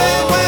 Bye.